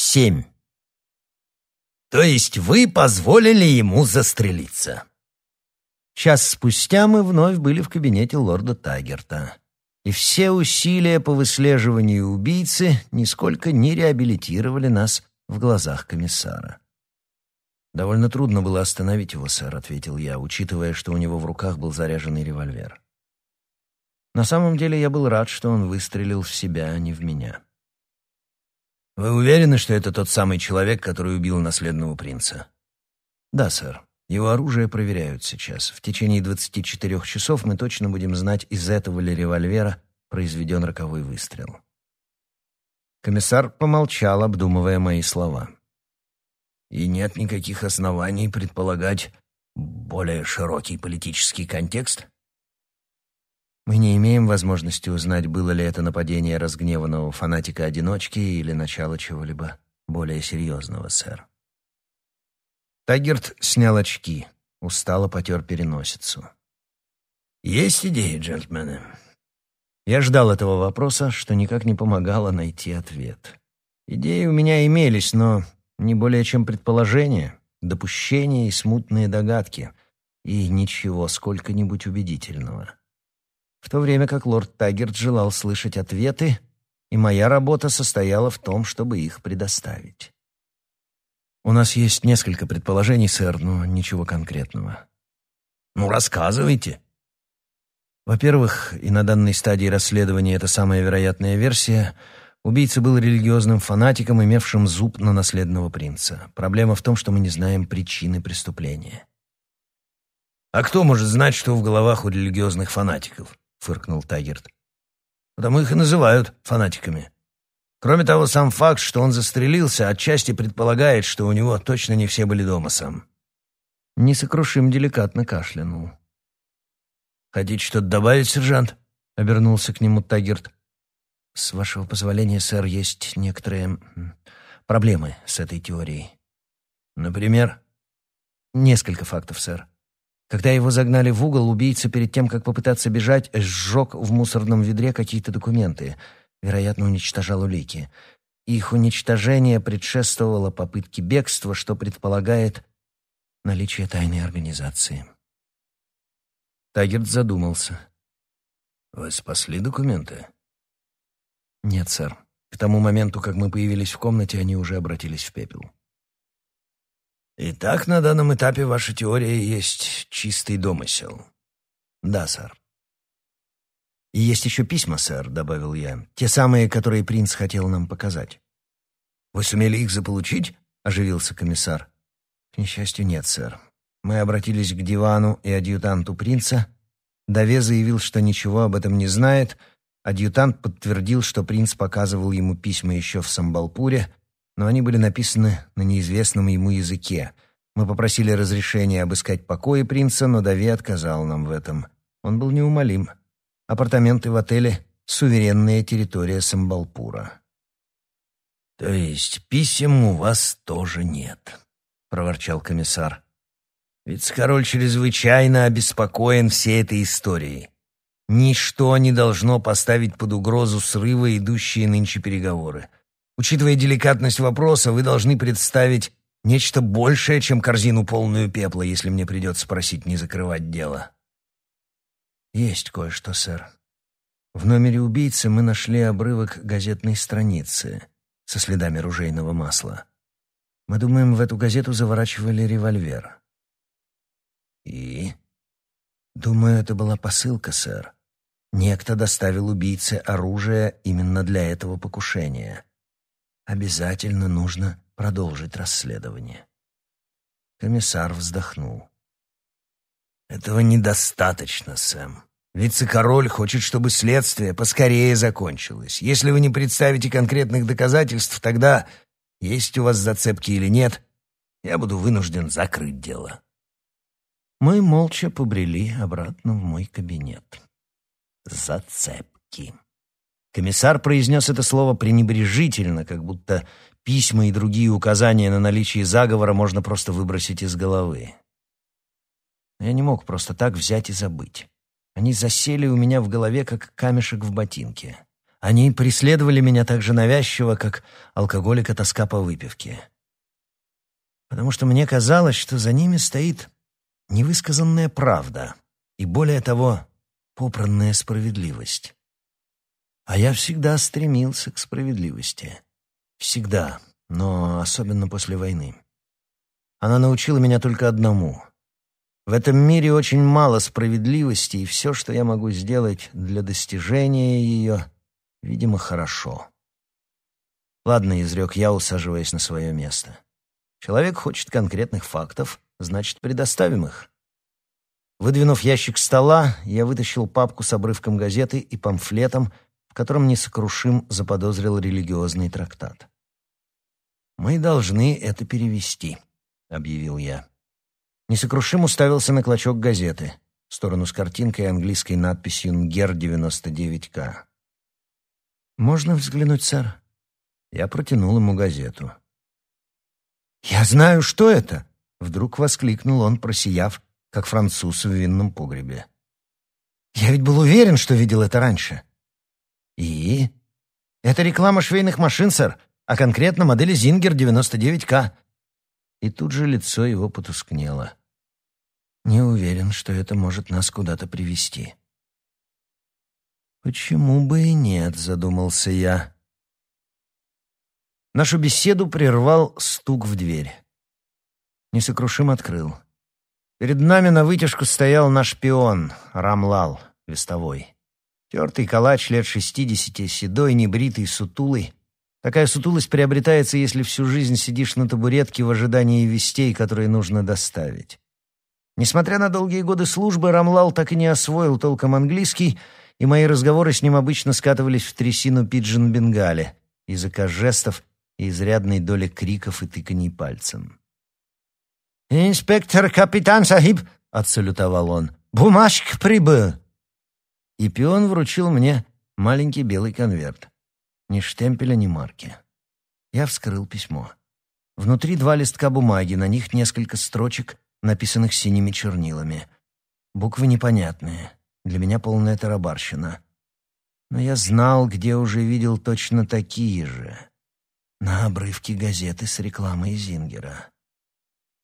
Семь. То есть вы позволили ему застрелиться? Час спустя мы вновь были в кабинете лорда Тагерта. И все усилия по выслеживанию убийцы нисколько не реабилитировали нас в глазах комиссара. «Довольно трудно было остановить его, сэр», — ответил я, учитывая, что у него в руках был заряженный револьвер. На самом деле я был рад, что он выстрелил в себя, а не в меня. «Вы уверены, что это тот самый человек, который убил наследного принца?» «Да, сэр. Его оружие проверяют сейчас. В течение 24 часов мы точно будем знать, из этого ли револьвера произведен роковой выстрел. Комиссар помолчал, обдумывая мои слова. И нет никаких оснований предполагать более широкий политический контекст? Мы не имеем возможности узнать, было ли это нападение разгневанного фанатика-одиночки или начало чего-либо более серьезного, сэр. Тагерт снял очки, устало потер переносицу. «Есть идеи, джентльмены?» Я ждал этого вопроса, что никак не помогало найти ответ. Идеи у меня имелись, но не более чем предположения, допущения и смутные догадки, и ничего сколько-нибудь убедительного. В то время как лорд Тагерт желал слышать ответы, и моя работа состояла в том, чтобы их предоставить. У нас есть несколько предположений, сэр, но ничего конкретного. Ну, рассказывайте. Во-первых, и на данной стадии расследования это самая вероятная версия, убийца был религиозным фанатиком, имевшим зуб на наследного принца. Проблема в том, что мы не знаем причины преступления. «А кто может знать, что в головах у религиозных фанатиков?» — фыркнул Тагерт. «Потому их и называют фанатиками. Кроме того, сам факт, что он застрелился, отчасти предполагает, что у него точно не все были дома сам. Несокрушим деликатно кашлянул. «Хотите что-то добавить, сержант?» — обернулся к нему Тагерт. «С вашего позволения, сэр, есть некоторые проблемы с этой теорией». «Например?» «Несколько фактов, сэр. Когда его загнали в угол, убийца перед тем, как попытаться бежать, сжег в мусорном ведре какие-то документы — вероятно, уничтожал улики. Их уничтожение предшествовало попытке бегства, что предполагает наличие тайной организации. Тагерт задумался. «Вы спасли документы?» «Нет, сэр. К тому моменту, как мы появились в комнате, они уже обратились в пепел». «Итак, на данном этапе ваша теория есть чистый домысел?» «Да, сэр». «И есть еще письма, сэр», — добавил я. «Те самые, которые принц хотел нам показать». «Вы сумели их заполучить?» — оживился комиссар. «К несчастью, нет, сэр. Мы обратились к дивану и адъютанту принца. Даве заявил, что ничего об этом не знает. Адъютант подтвердил, что принц показывал ему письма еще в Самбалпуре, но они были написаны на неизвестном ему языке. Мы попросили разрешения обыскать покои принца, но Даве отказал нам в этом. Он был неумолим». Апартаменты в отеле — суверенная территория Самбалпура. «То есть писем у вас тоже нет», — проворчал комиссар. «Вице-король чрезвычайно обеспокоен всей этой историей. Ничто не должно поставить под угрозу срыва идущие нынче переговоры. Учитывая деликатность вопроса, вы должны представить нечто большее, чем корзину полную пепла, если мне придется просить не закрывать дело». «Есть кое-что, сэр. В номере убийцы мы нашли обрывок газетной страницы со следами ружейного масла. Мы думаем, в эту газету заворачивали револьвер». «И?» «Думаю, это была посылка, сэр. Некто доставил убийце оружие именно для этого покушения. Обязательно нужно продолжить расследование». Комиссар вздохнул. «Этого недостаточно, Сэм. Вице-король хочет, чтобы следствие поскорее закончилось. Если вы не представите конкретных доказательств, тогда, есть у вас зацепки или нет, я буду вынужден закрыть дело». Мы молча побрели обратно в мой кабинет. «Зацепки». Комиссар произнес это слово пренебрежительно, как будто письма и другие указания на наличие заговора можно просто выбросить из головы. Я не мог просто так взять и забыть. Они засели у меня в голове, как камешек в ботинке. Они преследовали меня так же навязчиво, как алкоголика тоска по выпивке. Потому что мне казалось, что за ними стоит невысказанная правда и, более того, попранная справедливость. А я всегда стремился к справедливости. Всегда, но особенно после войны. Она научила меня только одному. В этом мире очень мало справедливости, и все, что я могу сделать для достижения ее, видимо, хорошо. Ладно, изрек я, усаживаясь на свое место. Человек хочет конкретных фактов, значит, предоставим их. Выдвинув ящик стола, я вытащил папку с обрывком газеты и памфлетом, в котором несокрушим заподозрил религиозный трактат. «Мы должны это перевести», — объявил я. Несокрушим уставился на клочок газеты в сторону с картинкой и английской надписью «Нгер 99К». «Можно взглянуть, сэр?» Я протянул ему газету. «Я знаю, что это!» — вдруг воскликнул он, просияв, как француз в винном погребе. «Я ведь был уверен, что видел это раньше». «И?» «Это реклама швейных машин, сэр, а конкретно модели Зингер 99К». И тут же лицо его потускнело. «Не уверен, что это может нас куда-то привести». «Почему бы и нет?» — задумался я. Нашу беседу прервал стук в дверь. Несокрушим открыл. Перед нами на вытяжку стоял наш пион, Рамлал, вестовой. Тертый калач лет шестидесяти, седой, небритый, сутулый. Такая сутулость приобретается, если всю жизнь сидишь на табуретке в ожидании вестей, которые нужно доставить. Несмотря на долгие годы службы, Рамлал так и не освоил толком английский, и мои разговоры с ним обычно скатывались в трясину пиджин-бенгале, языка жестов и изрядной доли криков и тыканий пальцем. «Инспектор капитан Сахиб!» — отсалютовал он. «Бумажка прибыл!» И пион вручил мне маленький белый конверт. Ни штемпеля, ни марки. Я вскрыл письмо. Внутри два листка бумаги, на них несколько строчек, написанных синими чернилами. Буквы непонятные. Для меня полная тарабарщина. Но я знал, где уже видел точно такие же. На обрывке газеты с рекламой Зингера.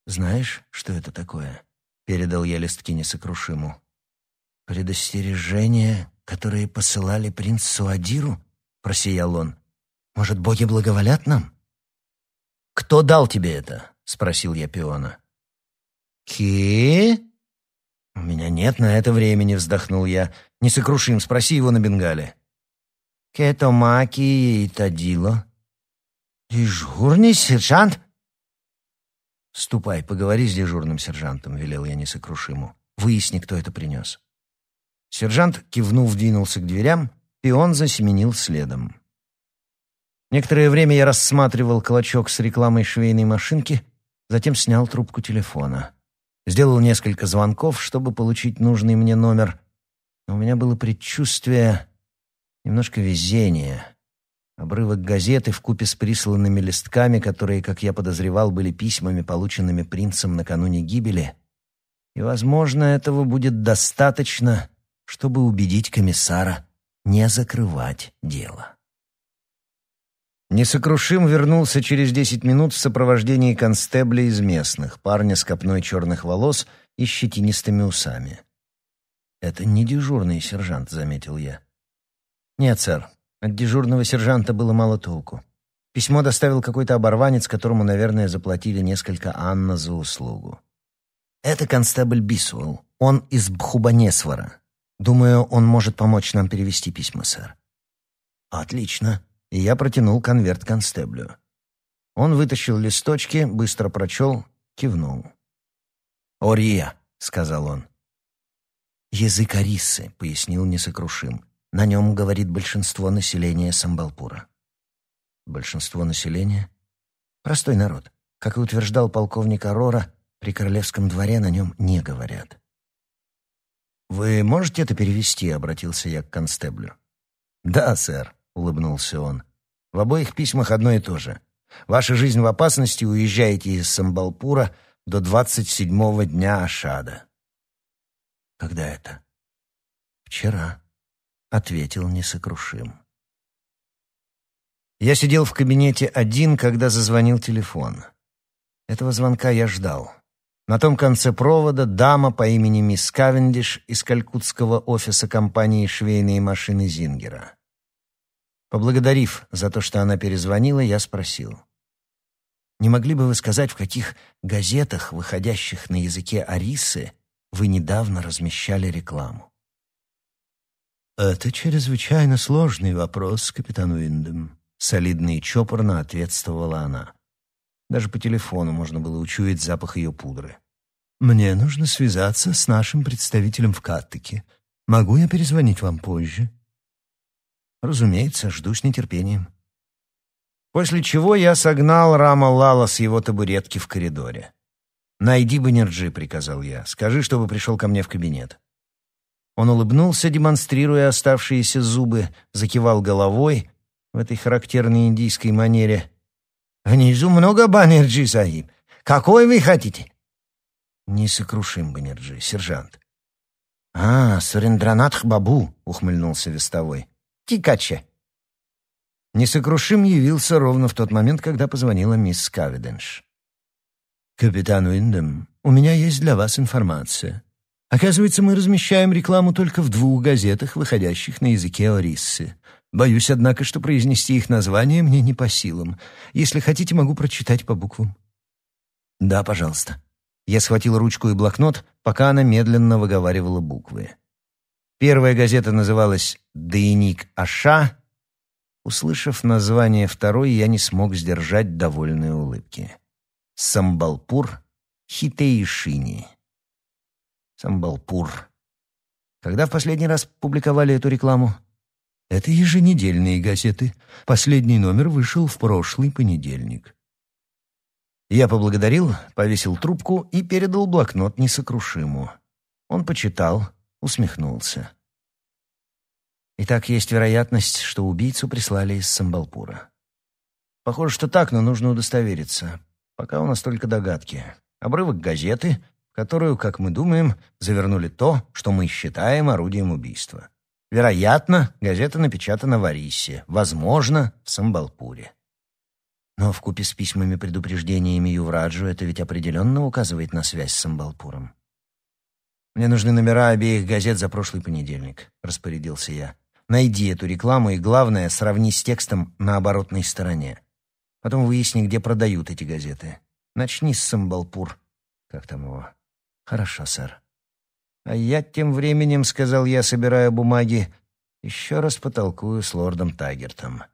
«Знаешь, что это такое?» — передал я листки несокрушиму. «Предостережение, которое посылали принц Суадиру?» — просиял он. «Может, боги благоволят нам?» «Кто дал тебе это?» — спросил я пиона. «Ки?» «У меня нет на это времени», — вздохнул я. «Несокрушим, спроси его на бенгале». «Кетомаки и Тадило?» «Дежурный сержант?» «Ступай, поговори с дежурным сержантом», — велел я несокрушиму. «Выясни, кто это принес». Сержант, кивнув, двинулся к дверям, и он засеменил следом. Некоторое время я рассматривал клочок с рекламой швейной машинки, затем снял трубку телефона. Сделал несколько звонков, чтобы получить нужный мне номер, но у меня было предчувствие, немножко везения — Обрывок газеты в купе с присланными листками, которые, как я подозревал, были письмами, полученными принцем накануне гибели. И, возможно, этого будет достаточно, чтобы убедить комиссара не закрывать дело. Несокрушим вернулся через десять минут в сопровождении констебля из местных, парня с копной черных волос и щетинистыми усами. «Это не дежурный сержант», — заметил я. «Нет, сэр, от дежурного сержанта было мало толку. Письмо доставил какой-то оборванец, которому, наверное, заплатили несколько анна за услугу. Это констебль Бисуэлл. Он из Бхубанесвара. Думаю, он может помочь нам перевести письма, сэр. Отлично. И я протянул конверт констеблю. Он вытащил листочки, быстро прочел, кивнул. «Ория», — сказал он. «Язык Арисы», — пояснил несокрушим. На нем говорит большинство населения Самбалпура. Большинство населения? Простой народ. Как и утверждал полковник Арора, при королевском дворе на нем не говорят. «Вы можете это перевести?» — обратился я к констеблю. «Да, сэр», — улыбнулся он. «В обоих письмах одно и то же. Ваша жизнь в опасности, уезжаете из Самбалпура до двадцать седьмого дня Ашада». «Когда это?» «Вчера», ответил несокрушим. Я сидел в кабинете один, когда зазвонил телефон. Этого звонка я ждал. На том конце провода дама по имени мисс Кавендиш из калькутского офиса компании «Швейные машины Зингера». Поблагодарив за то, что она перезвонила, я спросил. «Не могли бы вы сказать, в каких газетах, выходящих на языке Арисы, вы недавно размещали рекламу?» «Это чрезвычайно сложный вопрос, капитан Уиндем», — солидно и чопорно ответствовала она. Даже по телефону можно было учуять запах ее пудры. «Мне нужно связаться с нашим представителем в Каттеке. Могу я перезвонить вам позже?» «Разумеется, жду с нетерпением». После чего я согнал Рама Лала с его табуретки в коридоре. «Найди Баннерджи», — приказал я. «Скажи, чтобы пришел ко мне в кабинет». Он улыбнулся, демонстрируя оставшиеся зубы, закивал головой в этой характерной индийской манере. «Внизу много Баннерджи, Сахиб. Какой вы хотите?» «Несокрушим Баннерджи, сержант». «А, Сурендранатх Бабу», — ухмыльнулся вестовой. «Тикаче». Несокрушим явился ровно в тот момент, когда позвонила мисс Кавиденш. «Капитан Уиндем, у меня есть для вас информация. Оказывается, мы размещаем рекламу только в двух газетах, выходящих на языке Ориссы. Боюсь, однако, что произнести их название мне не по силам. Если хотите, могу прочитать по буквам». «Да, пожалуйста». Я схватил ручку и блокнот, пока она медленно выговаривала буквы. Первая газета называлась «Дайник Аша». Услышав название второй, я не смог сдержать довольной улыбки. Самбалпур Хитеишини. Самбалпур. Когда в последний раз публиковали эту рекламу? Это еженедельные газеты. Последний номер вышел в прошлый понедельник. Я поблагодарил, повесил трубку и передал блокнот несокрушиму. Он почитал, усмехнулся. Итак, есть вероятность, что убийцу прислали из Самбалпура. Похоже, что так, но нужно удостовериться. Пока у нас только догадки. Обрывок газеты, в которую, как мы думаем, завернули то, что мы считаем орудием убийства. Вероятно, газета напечатана в Арисе, возможно, в Самбалпуре. Но в купе с письмами-предупреждениями Ювраджу это ведь определенно указывает на связь с Самбалпуром. «Мне нужны номера обеих газет за прошлый понедельник», — распорядился я. «Найди эту рекламу и, главное, сравни с текстом на оборотной стороне. Потом выясни, где продают эти газеты. Начни с Самбалпур. Как там его? Хорошо, сэр. А я тем временем, сказал я, собирая бумаги, еще раз потолкую с лордом Тагертом.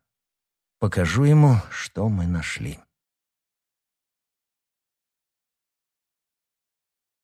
Покажу ему, что мы нашли.